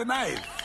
the Knife.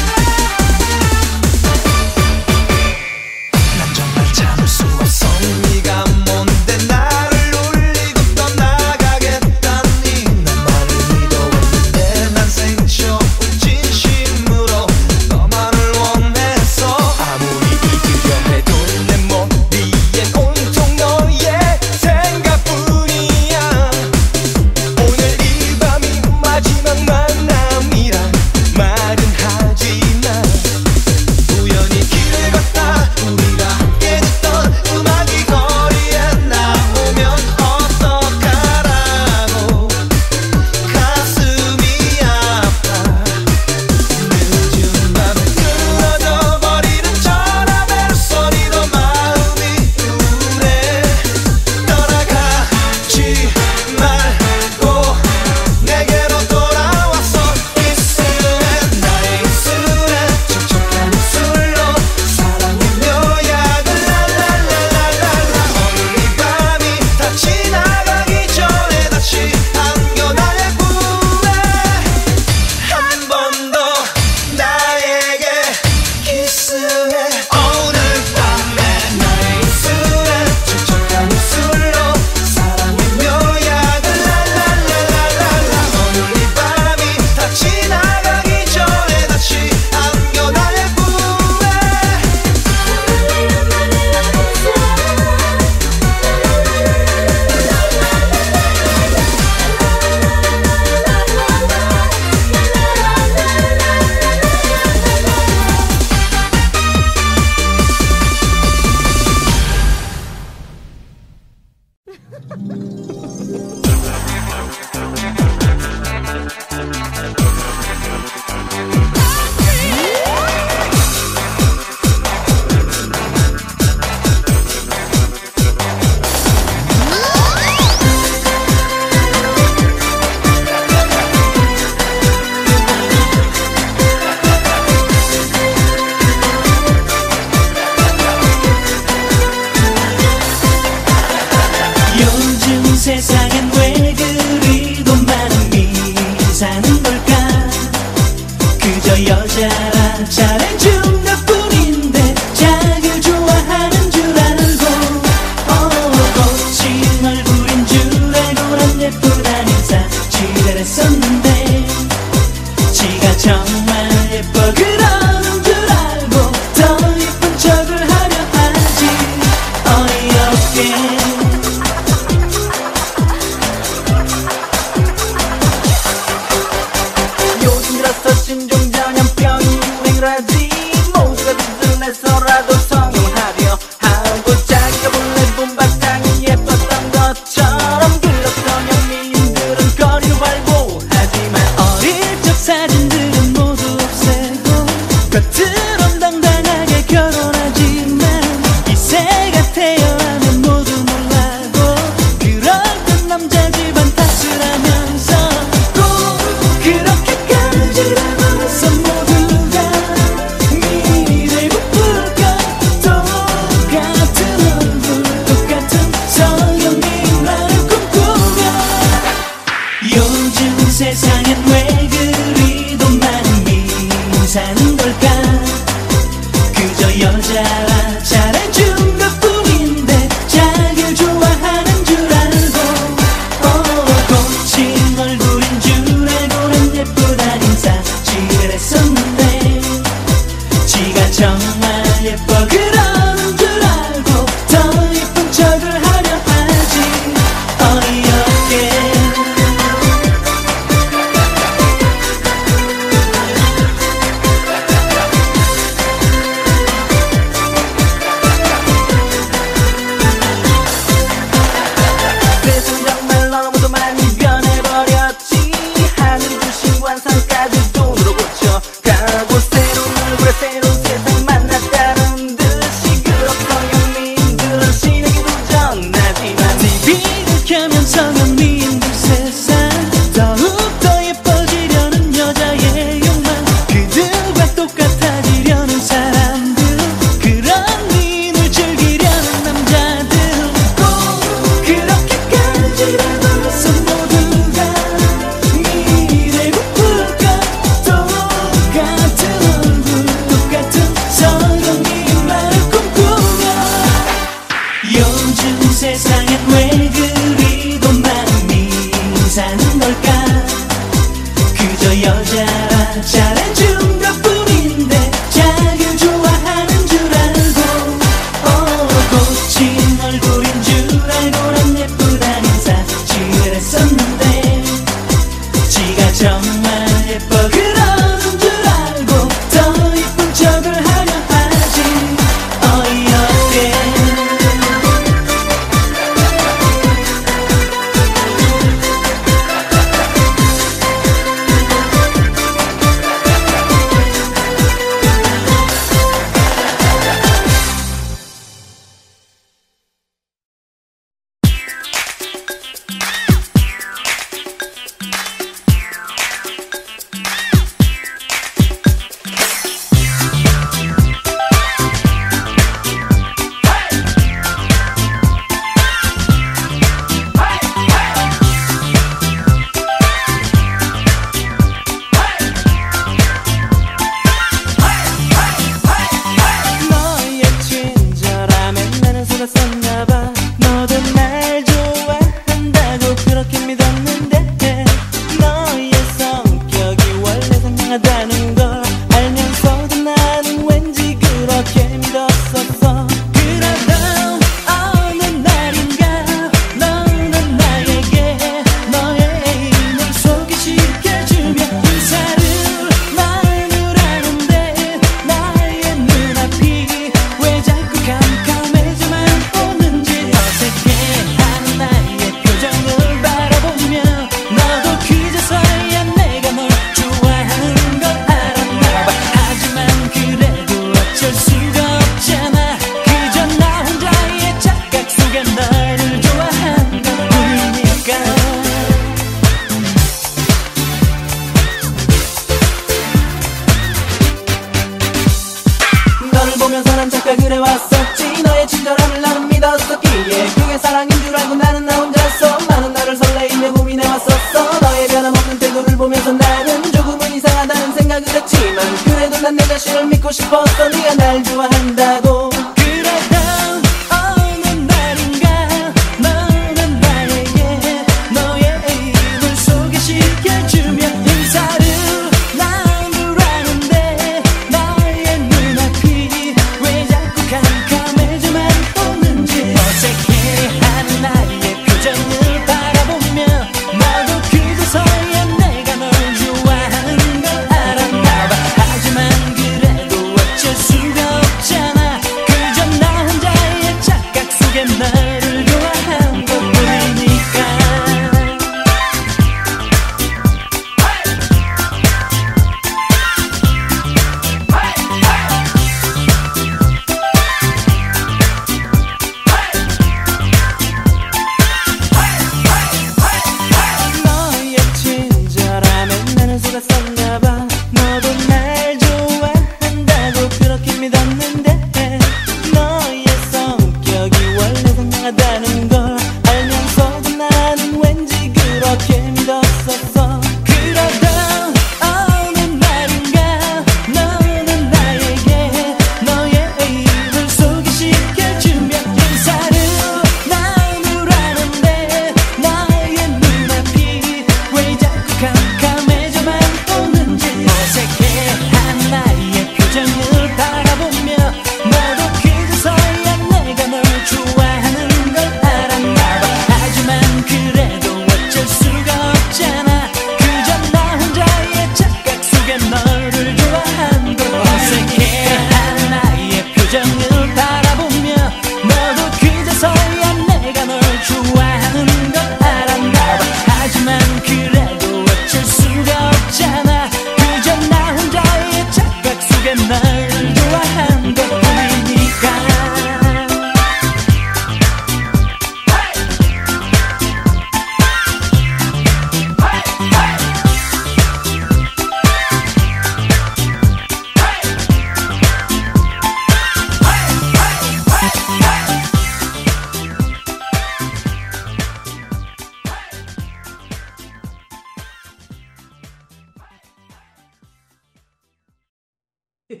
Come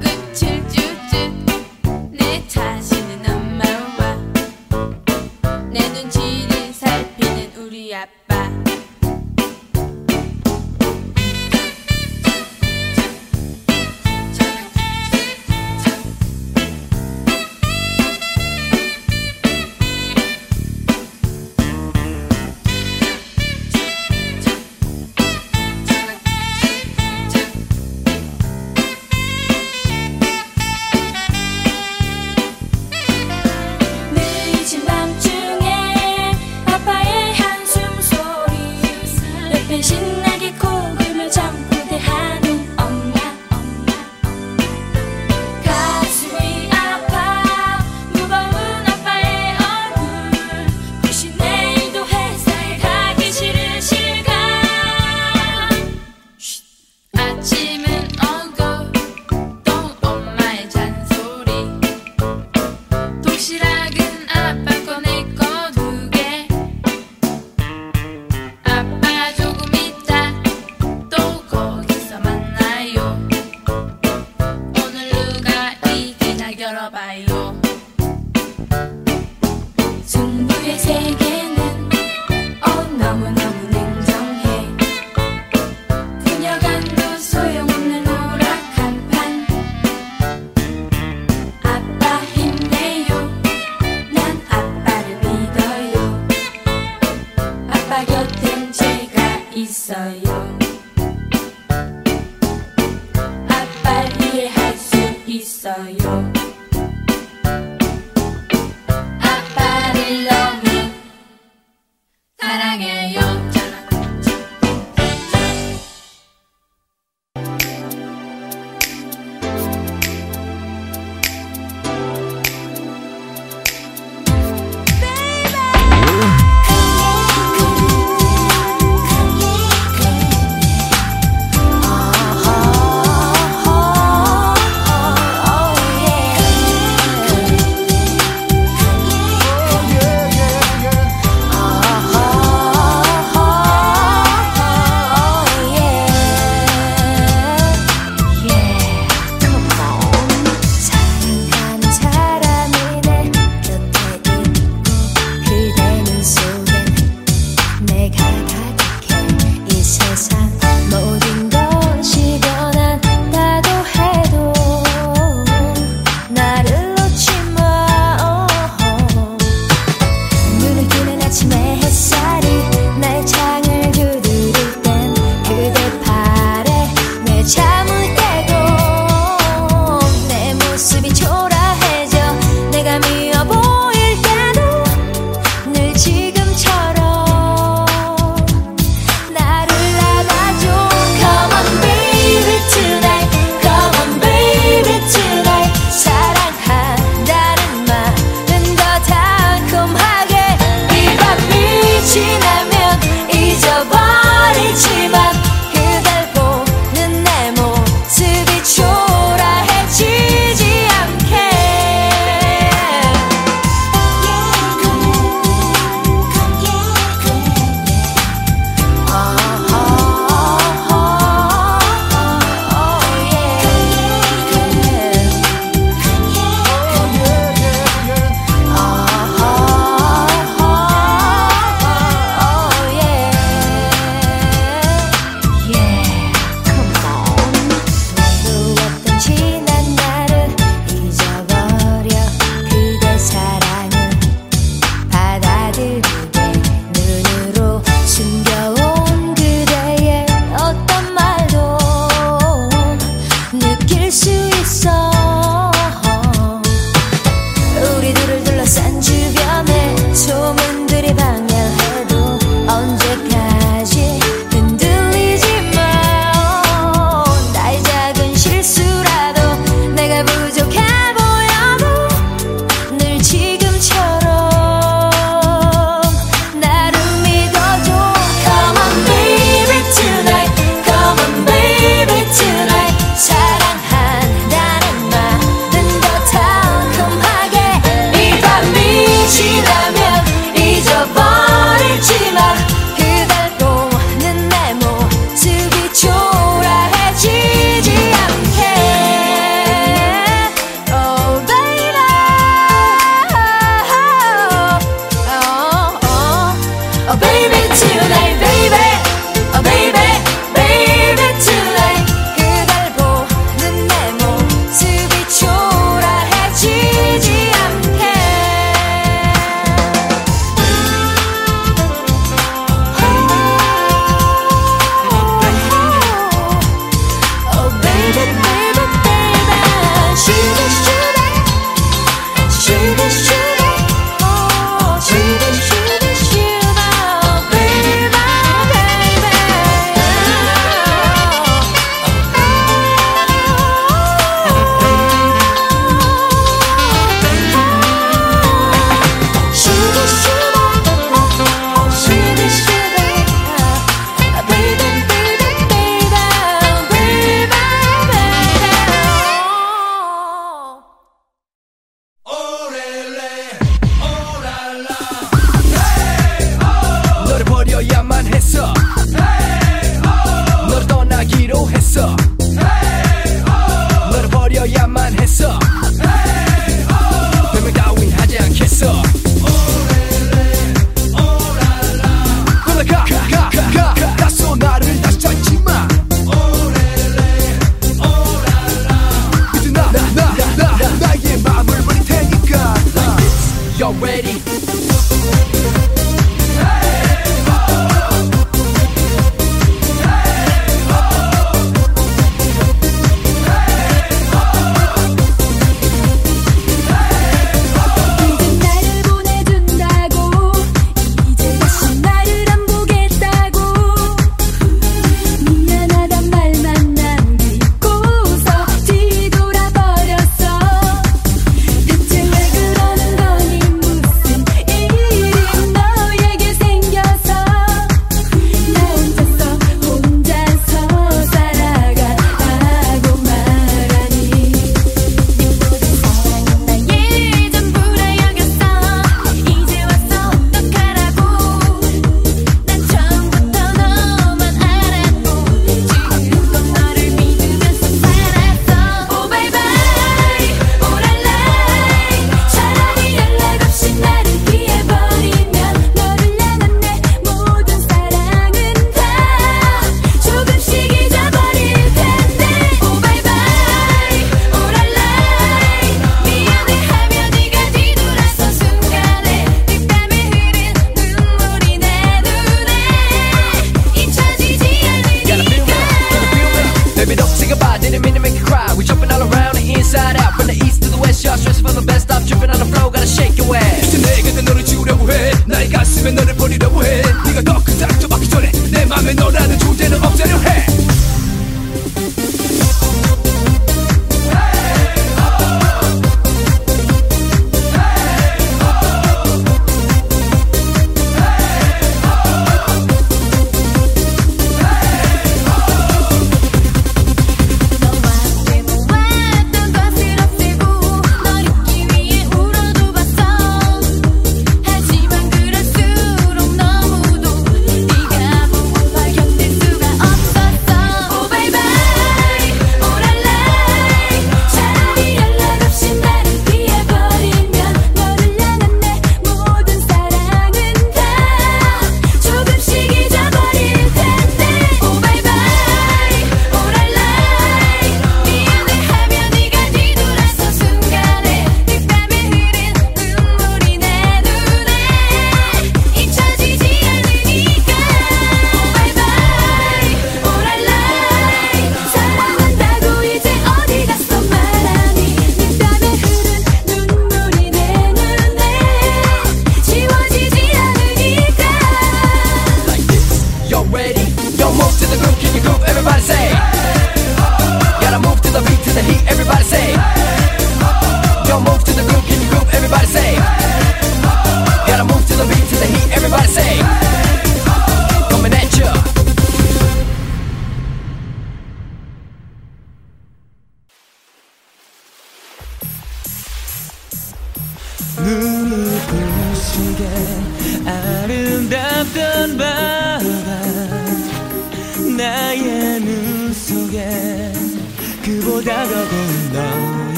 good to